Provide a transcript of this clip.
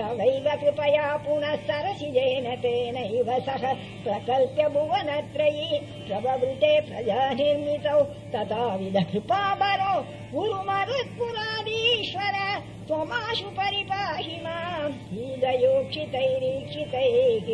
सवैव कृपया पुनः सरसिजेन तेनैव सह प्रकल्प्य भुवनत्रयी प्रववृते प्रजा निर्मितौ कृपाबरो कृपाबरौ गुरुमरुत्पुरादीश्वर त्वमाशु परिपाहि माम् हृदयोक्षितैरीक्षितैः